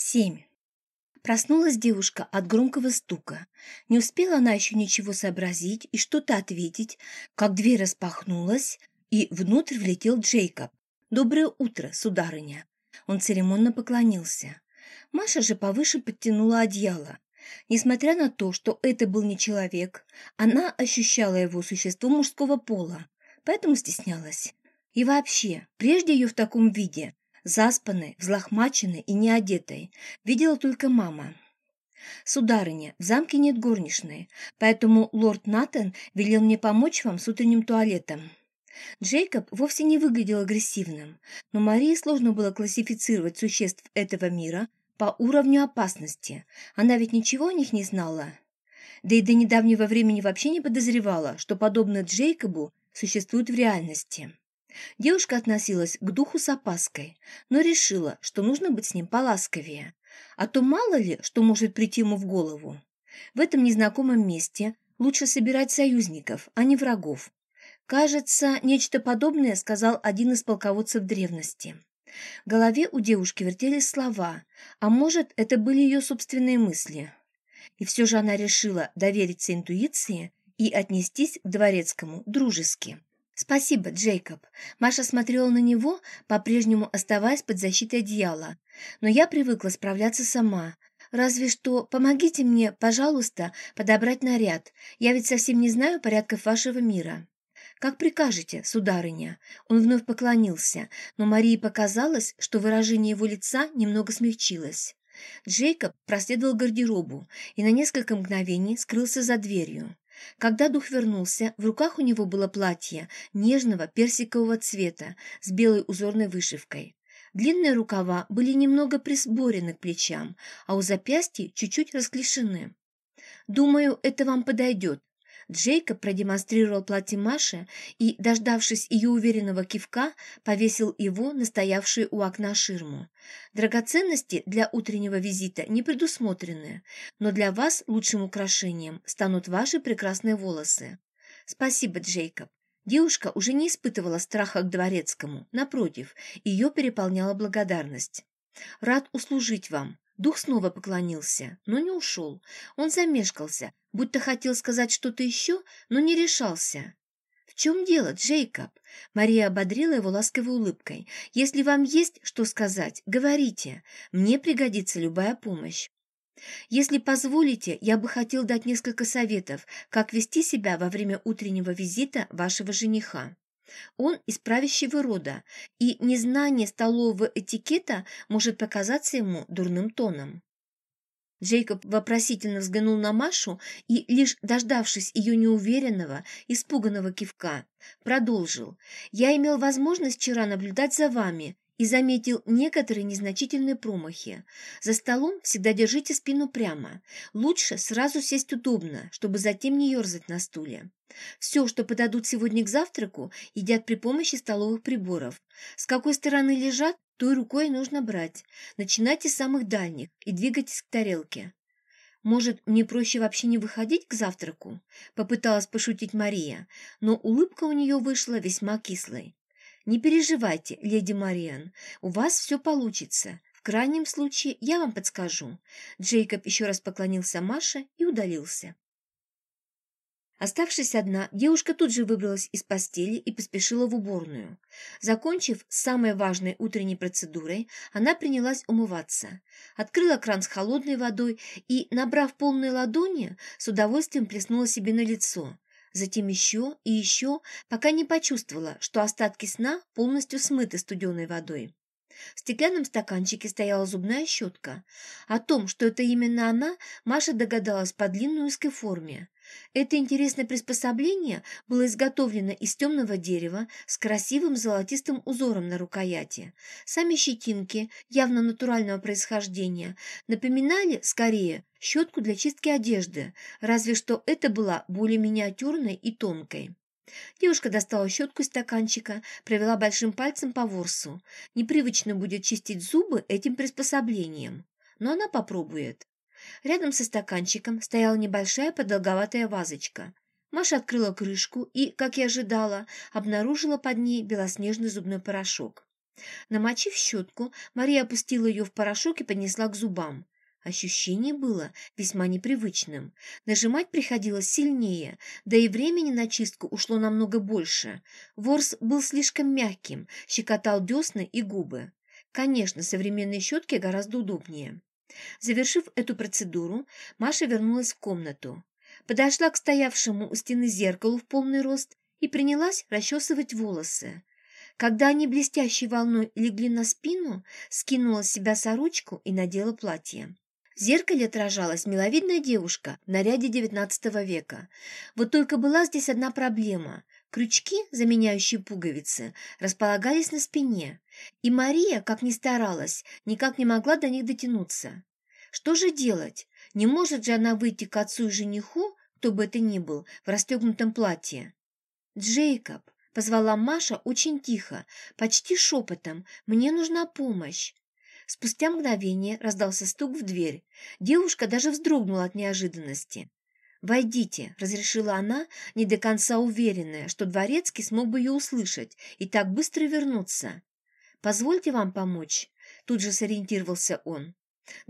Семь. Проснулась девушка от громкого стука. Не успела она еще ничего сообразить и что-то ответить, как дверь распахнулась, и внутрь влетел Джейкоб. «Доброе утро, сударыня!» Он церемонно поклонился. Маша же повыше подтянула одеяло. Несмотря на то, что это был не человек, она ощущала его существо мужского пола, поэтому стеснялась. И вообще, прежде ее в таком виде заспанной, взлохмаченной и неодетой, видела только мама. «Сударыня, в замке нет горничной, поэтому лорд Натан велел мне помочь вам с утренним туалетом». Джейкоб вовсе не выглядел агрессивным, но Марии сложно было классифицировать существ этого мира по уровню опасности. Она ведь ничего о них не знала. Да и до недавнего времени вообще не подозревала, что подобное Джейкобу существует в реальности. Девушка относилась к духу с опаской, но решила, что нужно быть с ним поласковее. А то мало ли, что может прийти ему в голову. В этом незнакомом месте лучше собирать союзников, а не врагов. Кажется, нечто подобное сказал один из полководцев древности. В голове у девушки вертелись слова, а может, это были ее собственные мысли. И все же она решила довериться интуиции и отнестись к дворецкому дружески. «Спасибо, Джейкоб». Маша смотрела на него, по-прежнему оставаясь под защитой одеяла. «Но я привыкла справляться сама. Разве что помогите мне, пожалуйста, подобрать наряд. Я ведь совсем не знаю порядков вашего мира». «Как прикажете, сударыня?» Он вновь поклонился, но Марии показалось, что выражение его лица немного смягчилось. Джейкоб проследовал гардеробу и на несколько мгновений скрылся за дверью. Когда дух вернулся, в руках у него было платье нежного персикового цвета с белой узорной вышивкой. Длинные рукава были немного присборены к плечам, а у запястья чуть-чуть расклешены. «Думаю, это вам подойдет», Джейкоб продемонстрировал платье Маше и, дождавшись ее уверенного кивка, повесил его на стоявшую у окна ширму. Драгоценности для утреннего визита не предусмотрены, но для вас лучшим украшением станут ваши прекрасные волосы. Спасибо, Джейкоб. Девушка уже не испытывала страха к дворецкому, напротив, ее переполняла благодарность. «Рад услужить вам», Дух снова поклонился, но не ушел. Он замешкался, будто хотел сказать что-то еще, но не решался. «В чем дело, Джейкоб?» Мария ободрила его ласковой улыбкой. «Если вам есть что сказать, говорите. Мне пригодится любая помощь». «Если позволите, я бы хотел дать несколько советов, как вести себя во время утреннего визита вашего жениха». Он из правящего рода, и незнание столового этикета может показаться ему дурным тоном. Джейкоб вопросительно взглянул на Машу и, лишь дождавшись ее неуверенного, испуганного кивка, продолжил. «Я имел возможность вчера наблюдать за вами и заметил некоторые незначительные промахи. За столом всегда держите спину прямо. Лучше сразу сесть удобно, чтобы затем не ерзать на стуле. Все, что подадут сегодня к завтраку, едят при помощи столовых приборов. С какой стороны лежат, той рукой нужно брать. Начинайте с самых дальних и двигайтесь к тарелке. «Может, мне проще вообще не выходить к завтраку?» – попыталась пошутить Мария, но улыбка у нее вышла весьма кислой. «Не переживайте, леди Мариан, у вас все получится. В крайнем случае я вам подскажу». Джейкоб еще раз поклонился Маше и удалился. Оставшись одна, девушка тут же выбралась из постели и поспешила в уборную. Закончив самой важной утренней процедурой, она принялась умываться. Открыла кран с холодной водой и, набрав полные ладони, с удовольствием плеснула себе на лицо затем еще и еще, пока не почувствовала, что остатки сна полностью смыты студеной водой. В стеклянном стаканчике стояла зубная щетка. О том, что это именно она, Маша догадалась по длинной узкой форме. Это интересное приспособление было изготовлено из темного дерева с красивым золотистым узором на рукояти. Сами щетинки, явно натурального происхождения, напоминали, скорее, щетку для чистки одежды, разве что это была более миниатюрной и тонкой. Девушка достала щетку из стаканчика, провела большим пальцем по ворсу. Непривычно будет чистить зубы этим приспособлением, но она попробует. Рядом со стаканчиком стояла небольшая продолговатая вазочка. Маша открыла крышку и, как и ожидала, обнаружила под ней белоснежный зубной порошок. Намочив щетку, Мария опустила ее в порошок и поднесла к зубам. Ощущение было весьма непривычным. Нажимать приходилось сильнее, да и времени на чистку ушло намного больше. Ворс был слишком мягким, щекотал десны и губы. Конечно, современные щетки гораздо удобнее. Завершив эту процедуру, Маша вернулась в комнату. Подошла к стоявшему у стены зеркалу в полный рост и принялась расчесывать волосы. Когда они блестящей волной легли на спину, скинула с себя сорочку и надела платье. В зеркале отражалась миловидная девушка в наряде XIX века. Вот только была здесь одна проблема. Крючки, заменяющие пуговицы, располагались на спине, и Мария, как ни старалась, никак не могла до них дотянуться. Что же делать? Не может же она выйти к отцу и жениху, кто бы это ни был, в расстегнутом платье? «Джейкоб!» — позвала Маша очень тихо, почти шепотом. «Мне нужна помощь!» Спустя мгновение раздался стук в дверь. Девушка даже вздрогнула от неожиданности. «Войдите», — разрешила она, не до конца уверенная, что Дворецкий смог бы ее услышать и так быстро вернуться. «Позвольте вам помочь», — тут же сориентировался он.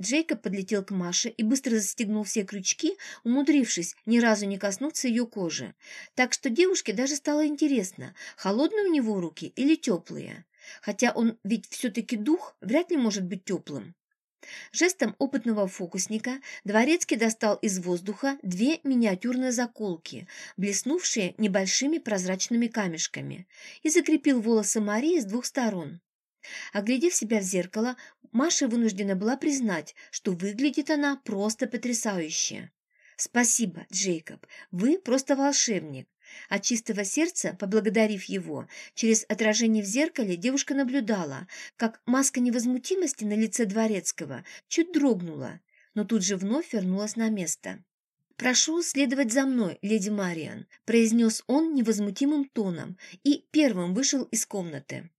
Джейкоб подлетел к Маше и быстро застегнул все крючки, умудрившись ни разу не коснуться ее кожи. Так что девушке даже стало интересно, холодные у него руки или теплые хотя он ведь все-таки дух вряд ли может быть теплым. Жестом опытного фокусника Дворецкий достал из воздуха две миниатюрные заколки, блеснувшие небольшими прозрачными камешками, и закрепил волосы Марии с двух сторон. Оглядев себя в зеркало, Маша вынуждена была признать, что выглядит она просто потрясающе. «Спасибо, Джейкоб, вы просто волшебник. От чистого сердца, поблагодарив его, через отражение в зеркале девушка наблюдала, как маска невозмутимости на лице Дворецкого чуть дрогнула, но тут же вновь вернулась на место. «Прошу следовать за мной, леди Мариан», – произнес он невозмутимым тоном и первым вышел из комнаты.